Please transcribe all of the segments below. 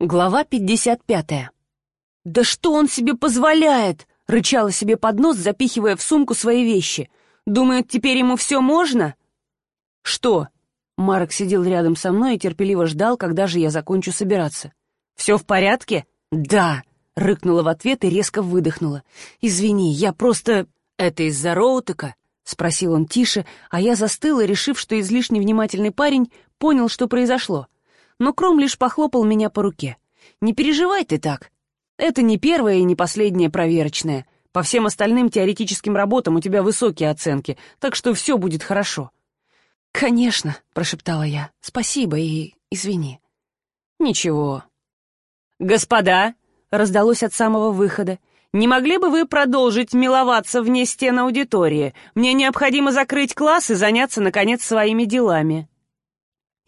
Глава 55. «Да что он себе позволяет?» — рычала себе под нос, запихивая в сумку свои вещи. «Думает, теперь ему все можно?» «Что?» Марк сидел рядом со мной и терпеливо ждал, когда же я закончу собираться. «Все в порядке?» «Да!» — рыкнула в ответ и резко выдохнула. «Извини, я просто...» «Это из-за Роутека?» — спросил он тише, а я застыла, решив, что излишне внимательный парень понял, что произошло но Кром лишь похлопал меня по руке. «Не переживай ты так. Это не первая и не последняя проверочная. По всем остальным теоретическим работам у тебя высокие оценки, так что все будет хорошо». «Конечно», — прошептала я. «Спасибо и извини». «Ничего». «Господа», — раздалось от самого выхода, «не могли бы вы продолжить миловаться вне стен аудитории? Мне необходимо закрыть класс и заняться, наконец, своими делами».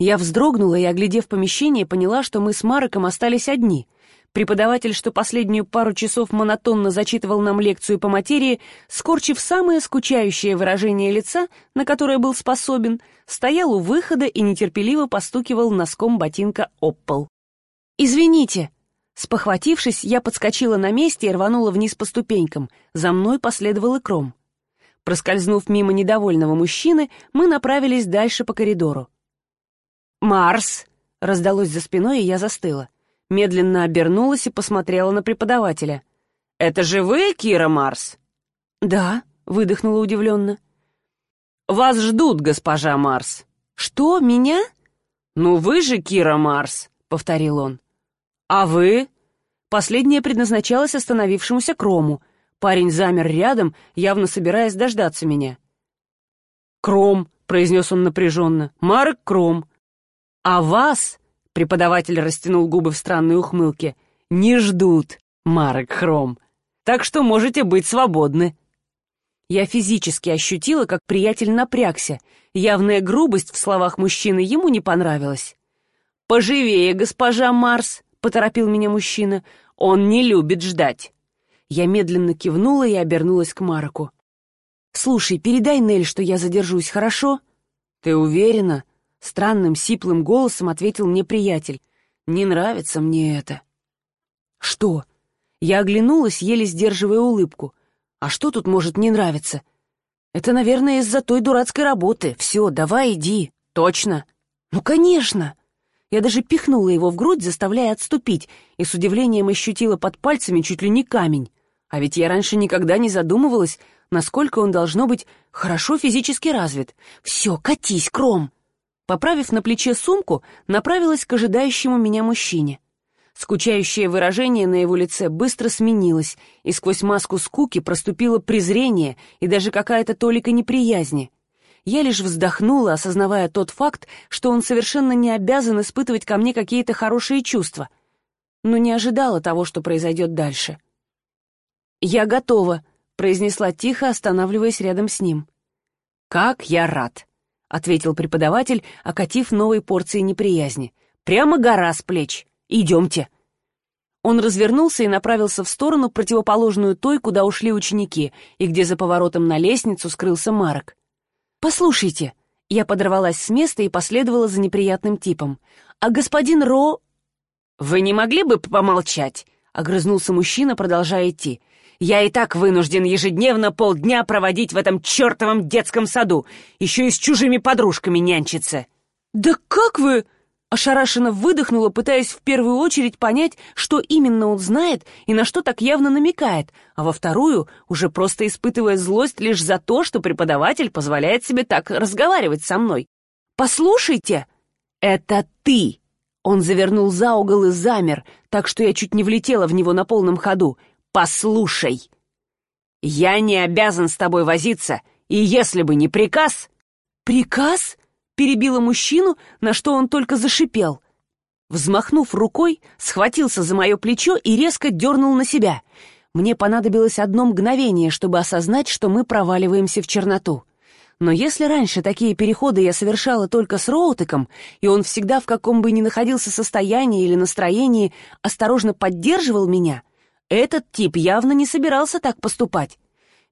Я вздрогнула и, оглядев помещение, поняла, что мы с Мароком остались одни. Преподаватель, что последнюю пару часов монотонно зачитывал нам лекцию по материи, скорчив самое скучающее выражение лица, на которое был способен, стоял у выхода и нетерпеливо постукивал носком ботинка об. «Извините!» Спохватившись, я подскочила на месте и рванула вниз по ступенькам. За мной последовал и кром. Проскользнув мимо недовольного мужчины, мы направились дальше по коридору. «Марс!» — раздалось за спиной, и я застыла. Медленно обернулась и посмотрела на преподавателя. «Это же вы, Кира Марс?» «Да», — выдохнула удивленно. «Вас ждут, госпожа Марс». «Что, меня?» «Ну вы же Кира Марс», — повторил он. «А вы?» Последнее предназначалось остановившемуся Крому. Парень замер рядом, явно собираясь дождаться меня. «Кром», — произнес он напряженно, — «Марк Кром». А вас, преподаватель растянул губы в странной ухмылке, не ждут, Марек Хром. Так что можете быть свободны. Я физически ощутила, как приятель напрягся. Явная грубость в словах мужчины ему не понравилась. «Поживее, госпожа Марс», — поторопил меня мужчина. «Он не любит ждать». Я медленно кивнула и обернулась к Мароку. «Слушай, передай Нель, что я задержусь, хорошо?» «Ты уверена?» Странным, сиплым голосом ответил мне приятель. «Не нравится мне это». «Что?» Я оглянулась, еле сдерживая улыбку. «А что тут может не нравиться?» «Это, наверное, из-за той дурацкой работы. Все, давай иди. Точно?» «Ну, конечно!» Я даже пихнула его в грудь, заставляя отступить, и с удивлением ощутила под пальцами чуть ли не камень. А ведь я раньше никогда не задумывалась, насколько он должно быть хорошо физически развит. «Все, катись, Кром!» Поправив на плече сумку, направилась к ожидающему меня мужчине. Скучающее выражение на его лице быстро сменилось, и сквозь маску скуки проступило презрение и даже какая-то толика неприязни. Я лишь вздохнула, осознавая тот факт, что он совершенно не обязан испытывать ко мне какие-то хорошие чувства, но не ожидала того, что произойдет дальше. «Я готова», — произнесла тихо, останавливаясь рядом с ним. «Как я рад!» Ответил преподаватель, окатив новой порцией неприязни. «Прямо гора с плеч. Идемте». Он развернулся и направился в сторону, противоположную той, куда ушли ученики, и где за поворотом на лестницу скрылся Марок. «Послушайте», — я подорвалась с места и последовала за неприятным типом. «А господин Ро...» «Вы не могли бы помолчать?» — огрызнулся мужчина, продолжая идти. Я и так вынужден ежедневно полдня проводить в этом чертовом детском саду, еще и с чужими подружками нянчиться». «Да как вы...» Ошарашенно выдохнула, пытаясь в первую очередь понять, что именно он знает и на что так явно намекает, а во вторую уже просто испытывая злость лишь за то, что преподаватель позволяет себе так разговаривать со мной. «Послушайте!» «Это ты!» Он завернул за угол и замер, так что я чуть не влетела в него на полном ходу. «Послушай, я не обязан с тобой возиться, и если бы не приказ...» «Приказ?» — перебила мужчину, на что он только зашипел. Взмахнув рукой, схватился за мое плечо и резко дернул на себя. Мне понадобилось одно мгновение, чтобы осознать, что мы проваливаемся в черноту. Но если раньше такие переходы я совершала только с Роутеком, и он всегда в каком бы ни находился состоянии или настроении осторожно поддерживал меня, этот тип явно не собирался так поступать.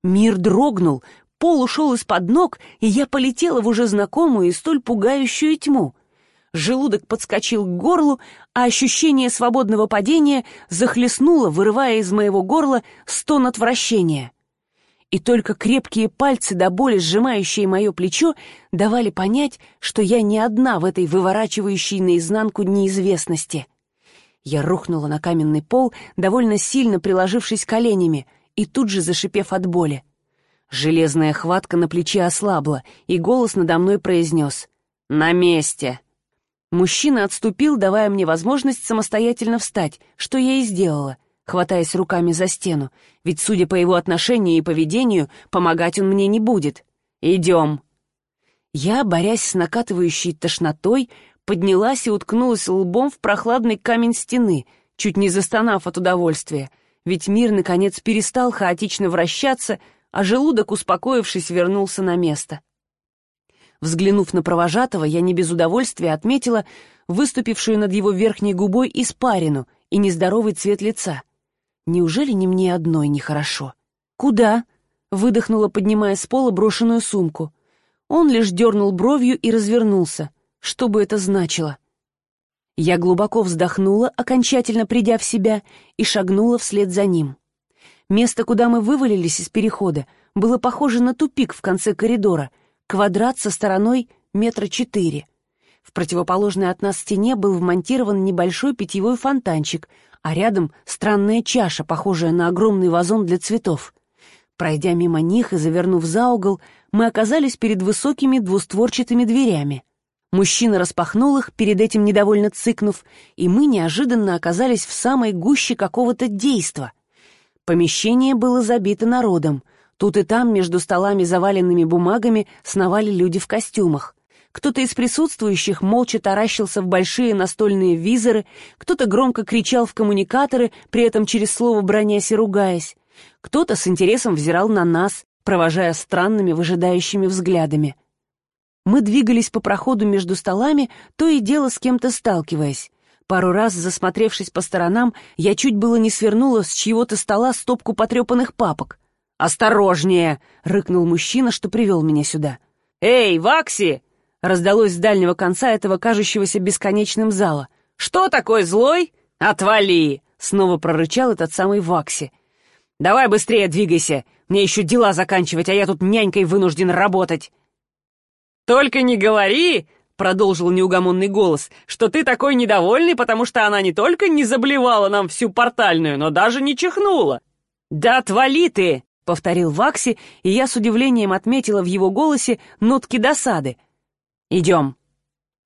Мир дрогнул, пол ушел из-под ног, и я полетела в уже знакомую и столь пугающую тьму. Желудок подскочил к горлу, а ощущение свободного падения захлестнуло, вырывая из моего горла стон отвращения. И только крепкие пальцы до боли, сжимающие мое плечо, давали понять, что я не одна в этой выворачивающей наизнанку неизвестности. Я рухнула на каменный пол, довольно сильно приложившись коленями, и тут же зашипев от боли. Железная хватка на плече ослабла, и голос надо мной произнес «На месте!». Мужчина отступил, давая мне возможность самостоятельно встать, что я и сделала, хватаясь руками за стену, ведь, судя по его отношению и поведению, помогать он мне не будет. «Идем!» Я, борясь с накатывающей тошнотой, поднялась и уткнулась лбом в прохладный камень стены, чуть не застонав от удовольствия, ведь мир, наконец, перестал хаотично вращаться, а желудок, успокоившись, вернулся на место. Взглянув на провожатого, я не без удовольствия отметила выступившую над его верхней губой испарину и нездоровый цвет лица. Неужели не мне одной нехорошо? «Куда?» — выдохнула, поднимая с пола брошенную сумку. Он лишь дернул бровью и развернулся. Что бы это значило? Я глубоко вздохнула, окончательно придя в себя, и шагнула вслед за ним. Место, куда мы вывалились из перехода, было похоже на тупик в конце коридора — квадрат со стороной метра четыре. В противоположной от нас стене был вмонтирован небольшой питьевой фонтанчик, а рядом странная чаша, похожая на огромный вазон для цветов. Пройдя мимо них и завернув за угол, мы оказались перед высокими двустворчатыми дверями. Мужчина распахнул их, перед этим недовольно цыкнув, и мы неожиданно оказались в самой гуще какого-то действа. Помещение было забито народом — Тут и там, между столами, заваленными бумагами, сновали люди в костюмах. Кто-то из присутствующих молча таращился в большие настольные визоры, кто-то громко кричал в коммуникаторы, при этом через слово бронясь и ругаясь. Кто-то с интересом взирал на нас, провожая странными выжидающими взглядами. Мы двигались по проходу между столами, то и дело с кем-то сталкиваясь. Пару раз, засмотревшись по сторонам, я чуть было не свернула с чьего-то стола стопку потрепанных папок. «Осторожнее!» — рыкнул мужчина, что привел меня сюда. «Эй, Вакси!» — раздалось с дальнего конца этого кажущегося бесконечным зала. «Что такой злой? Отвали!» — снова прорычал этот самый Вакси. «Давай быстрее двигайся, мне еще дела заканчивать, а я тут нянькой вынужден работать». «Только не говори!» — продолжил неугомонный голос, что ты такой недовольный, потому что она не только не заблевала нам всю портальную, но даже не чихнула. «Да отвали ты!» повторил Вакси, и я с удивлением отметила в его голосе нотки досады. «Идем».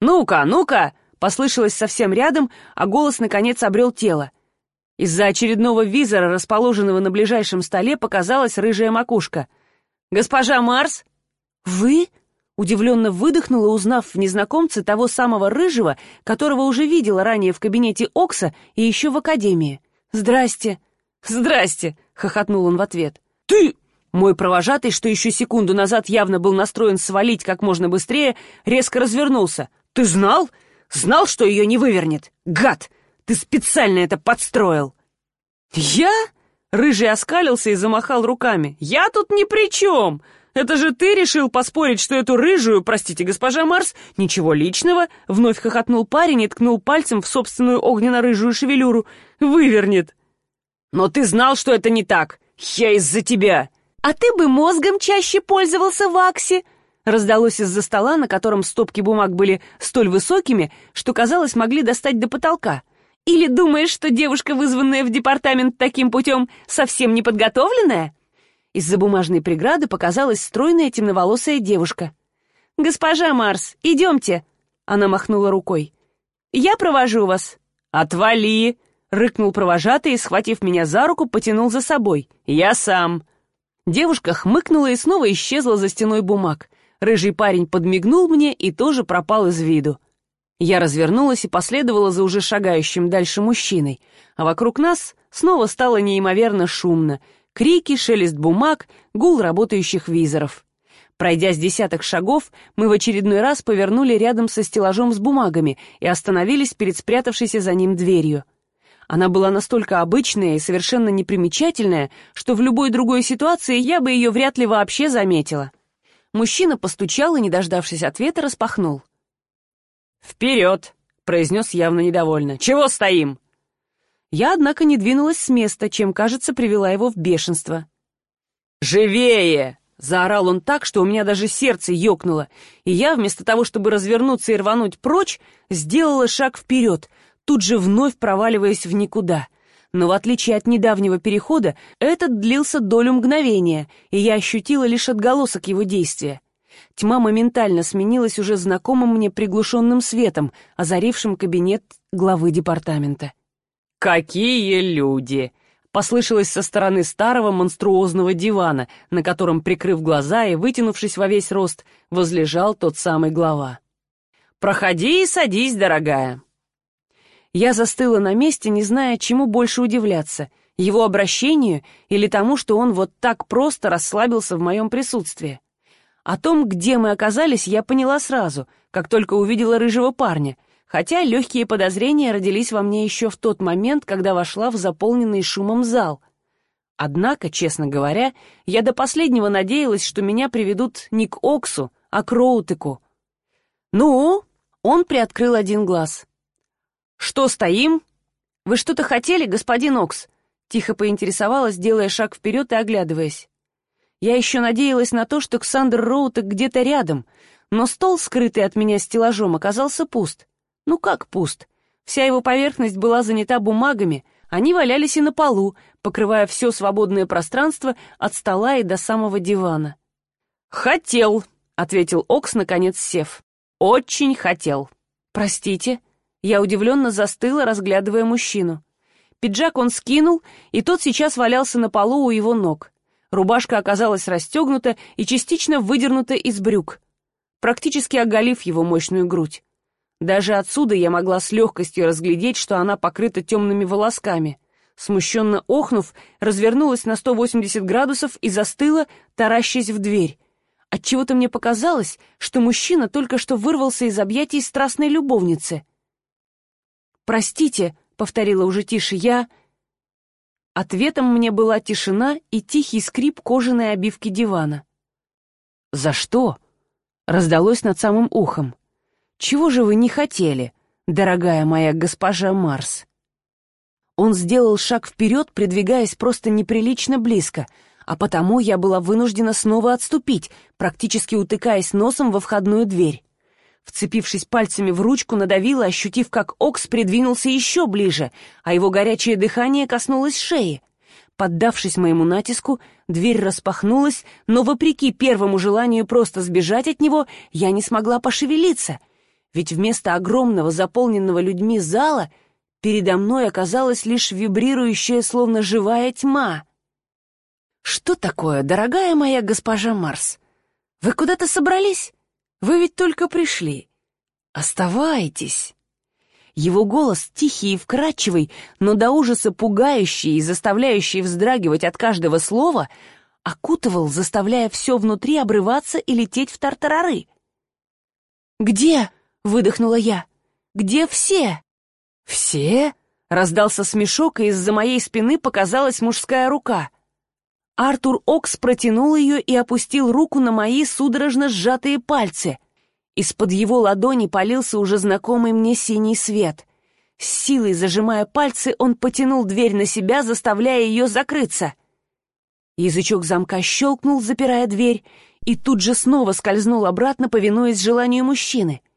«Ну-ка, ну-ка!» — послышалось совсем рядом, а голос, наконец, обрел тело. Из-за очередного визора, расположенного на ближайшем столе, показалась рыжая макушка. «Госпожа Марс?» «Вы?» — удивленно выдохнула, узнав в незнакомце того самого рыжего, которого уже видела ранее в кабинете Окса и еще в академии. «Здрасте!» «Здрасте!» — хохотнул он в ответ. «Ты...» Мой провожатый, что еще секунду назад явно был настроен свалить как можно быстрее, резко развернулся. «Ты знал? Знал, что ее не вывернет? Гад! Ты специально это подстроил!» «Я?» Рыжий оскалился и замахал руками. «Я тут ни при чем! Это же ты решил поспорить, что эту рыжую, простите, госпожа Марс, ничего личного!» Вновь хохотнул парень и ткнул пальцем в собственную огненно-рыжую шевелюру. «Вывернет!» «Но ты знал, что это не так! «Я из-за тебя!» «А ты бы мозгом чаще пользовался, Вакси!» Раздалось из-за стола, на котором стопки бумаг были столь высокими, что, казалось, могли достать до потолка. «Или думаешь, что девушка, вызванная в департамент таким путем, совсем неподготовленная?» Из-за бумажной преграды показалась стройная темноволосая девушка. «Госпожа Марс, идемте!» Она махнула рукой. «Я провожу вас». «Отвали!» Рыкнул провожатый и, схватив меня за руку, потянул за собой. «Я сам!» Девушка хмыкнула и снова исчезла за стеной бумаг. Рыжий парень подмигнул мне и тоже пропал из виду. Я развернулась и последовала за уже шагающим дальше мужчиной, а вокруг нас снова стало неимоверно шумно. Крики, шелест бумаг, гул работающих визоров. Пройдя с десяток шагов, мы в очередной раз повернули рядом со стеллажом с бумагами и остановились перед спрятавшейся за ним дверью. Она была настолько обычная и совершенно непримечательная, что в любой другой ситуации я бы ее вряд ли вообще заметила. Мужчина постучал и, не дождавшись ответа, распахнул. «Вперед!» — произнес явно недовольно. «Чего стоим?» Я, однако, не двинулась с места, чем, кажется, привела его в бешенство. «Живее!» — заорал он так, что у меня даже сердце ёкнуло, и я, вместо того, чтобы развернуться и рвануть прочь, сделала шаг вперед, тут же вновь проваливаясь в никуда. Но в отличие от недавнего перехода, этот длился долю мгновения, и я ощутила лишь отголосок его действия. Тьма моментально сменилась уже знакомым мне приглушенным светом, озарившим кабинет главы департамента. «Какие люди!» — послышалось со стороны старого монструозного дивана, на котором, прикрыв глаза и вытянувшись во весь рост, возлежал тот самый глава. «Проходи и садись, дорогая!» Я застыла на месте, не зная, чему больше удивляться — его обращению или тому, что он вот так просто расслабился в моем присутствии. О том, где мы оказались, я поняла сразу, как только увидела рыжего парня — хотя легкие подозрения родились во мне еще в тот момент, когда вошла в заполненный шумом зал. Однако, честно говоря, я до последнего надеялась, что меня приведут не к Оксу, а к Роутеку. «Ну?» — он приоткрыл один глаз. «Что, стоим? Вы что-то хотели, господин Окс?» Тихо поинтересовалась, делая шаг вперед и оглядываясь. Я еще надеялась на то, что Ксандр Роутек где-то рядом, но стол, скрытый от меня стеллажом, оказался пуст. Ну как пуст? Вся его поверхность была занята бумагами, они валялись и на полу, покрывая все свободное пространство от стола и до самого дивана. «Хотел», — ответил Окс, наконец сев. «Очень хотел». «Простите». Я удивленно застыла, разглядывая мужчину. Пиджак он скинул, и тот сейчас валялся на полу у его ног. Рубашка оказалась расстегнута и частично выдернута из брюк, практически оголив его мощную грудь. Даже отсюда я могла с легкостью разглядеть, что она покрыта темными волосками. Смущенно охнув, развернулась на 180 градусов и застыла, таращась в дверь. Отчего-то мне показалось, что мужчина только что вырвался из объятий страстной любовницы. «Простите», — повторила уже тише, — «я...» Ответом мне была тишина и тихий скрип кожаной обивки дивана. «За что?» — раздалось над самым ухом. Чего же вы не хотели, дорогая моя госпожа Марс?» Он сделал шаг вперед, придвигаясь просто неприлично близко, а потому я была вынуждена снова отступить, практически утыкаясь носом во входную дверь. Вцепившись пальцами в ручку, надавила, ощутив, как Окс придвинулся еще ближе, а его горячее дыхание коснулось шеи. Поддавшись моему натиску, дверь распахнулась, но, вопреки первому желанию просто сбежать от него, я не смогла пошевелиться — ведь вместо огромного заполненного людьми зала передо мной оказалась лишь вибрирующая, словно живая тьма. «Что такое, дорогая моя госпожа Марс? Вы куда-то собрались? Вы ведь только пришли. Оставайтесь!» Его голос, тихий и вкрадчивый, но до ужаса пугающий и заставляющий вздрагивать от каждого слова, окутывал, заставляя все внутри обрываться и лететь в тартарары. «Где?» — выдохнула я. «Где все?» «Все?» — раздался смешок, и из-за моей спины показалась мужская рука. Артур Окс протянул ее и опустил руку на мои судорожно сжатые пальцы. Из-под его ладони полился уже знакомый мне синий свет. С силой зажимая пальцы, он потянул дверь на себя, заставляя ее закрыться. Язычок замка щелкнул, запирая дверь, и тут же снова скользнул обратно, повинуясь желанию мужчины —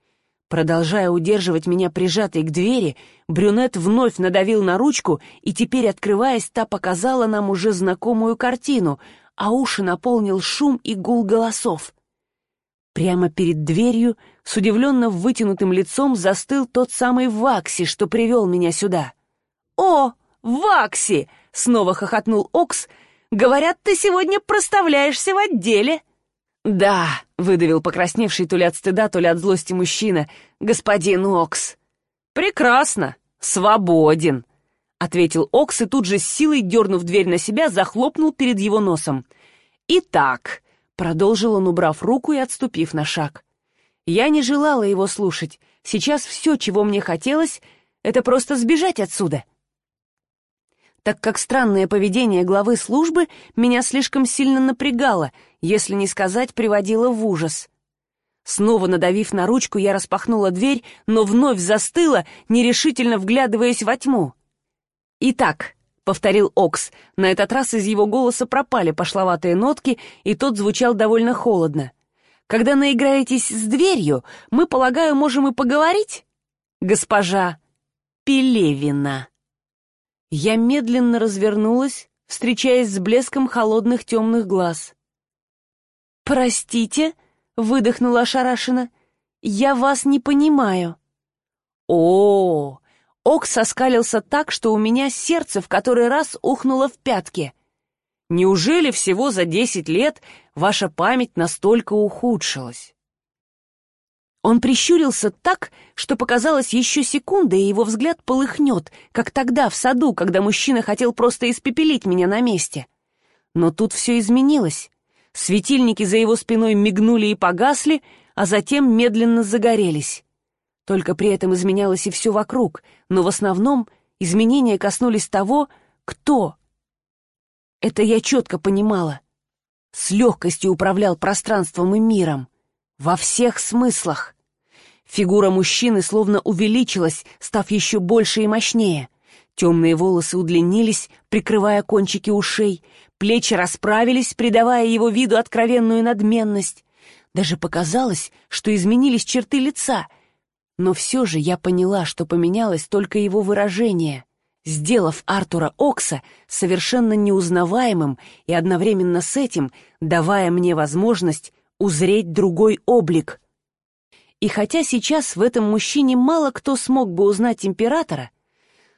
Продолжая удерживать меня прижатой к двери, брюнет вновь надавил на ручку, и теперь, открываясь, та показала нам уже знакомую картину, а уши наполнил шум и гул голосов. Прямо перед дверью, с удивленно вытянутым лицом, застыл тот самый Вакси, что привел меня сюда. «О, Вакси!» — снова хохотнул Окс. «Говорят, ты сегодня проставляешься в отделе!» «Да», — выдавил покрасневший то ли от стыда, то ли от злости мужчина, — «господин Окс». «Прекрасно, свободен», — ответил Окс и тут же с силой, дернув дверь на себя, захлопнул перед его носом. «Итак», — продолжил он, убрав руку и отступив на шаг. «Я не желала его слушать. Сейчас все, чего мне хотелось, — это просто сбежать отсюда» так как странное поведение главы службы меня слишком сильно напрягало, если не сказать, приводило в ужас. Снова надавив на ручку, я распахнула дверь, но вновь застыла, нерешительно вглядываясь во тьму. «Итак», — повторил Окс, на этот раз из его голоса пропали пошловатые нотки, и тот звучал довольно холодно. «Когда наиграетесь с дверью, мы, полагаю, можем и поговорить?» «Госпожа Пелевина». Я медленно развернулась, встречаясь с блеском холодных темных глаз. «Простите?» — выдохнула ошарашенно. «Я вас не понимаю». О, -о, Ок соскалился так, что у меня сердце в который раз ухнуло в пятки. Неужели всего за десять лет ваша память настолько ухудшилась? Он прищурился так, что показалось еще секунда, и его взгляд полыхнет, как тогда в саду, когда мужчина хотел просто испепелить меня на месте. Но тут все изменилось. Светильники за его спиной мигнули и погасли, а затем медленно загорелись. Только при этом изменялось и все вокруг, но в основном изменения коснулись того, кто. Это я четко понимала. С легкостью управлял пространством и миром. Во всех смыслах. Фигура мужчины словно увеличилась, став еще больше и мощнее. Темные волосы удлинились, прикрывая кончики ушей, плечи расправились, придавая его виду откровенную надменность. Даже показалось, что изменились черты лица. Но все же я поняла, что поменялось только его выражение, сделав Артура Окса совершенно неузнаваемым и одновременно с этим давая мне возможность узреть другой облик. И хотя сейчас в этом мужчине мало кто смог бы узнать императора,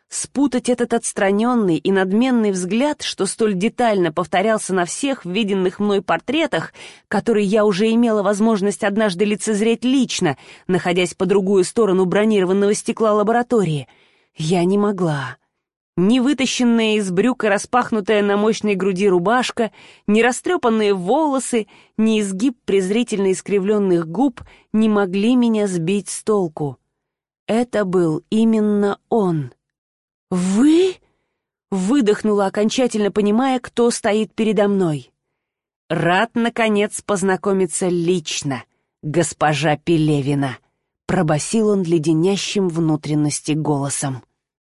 спутать этот отстраненный и надменный взгляд, что столь детально повторялся на всех виденных мной портретах, которые я уже имела возможность однажды лицезреть лично, находясь по другую сторону бронированного стекла лаборатории, я не могла. Ни вытащенная из брюка распахнутая на мощной груди рубашка, ни растрепанные волосы, ни изгиб презрительно искривленных губ не могли меня сбить с толку. Это был именно он. «Вы?» — выдохнула, окончательно понимая, кто стоит передо мной. «Рад, наконец, познакомиться лично, госпожа Пелевина», — пробасил он леденящим внутренности голосом.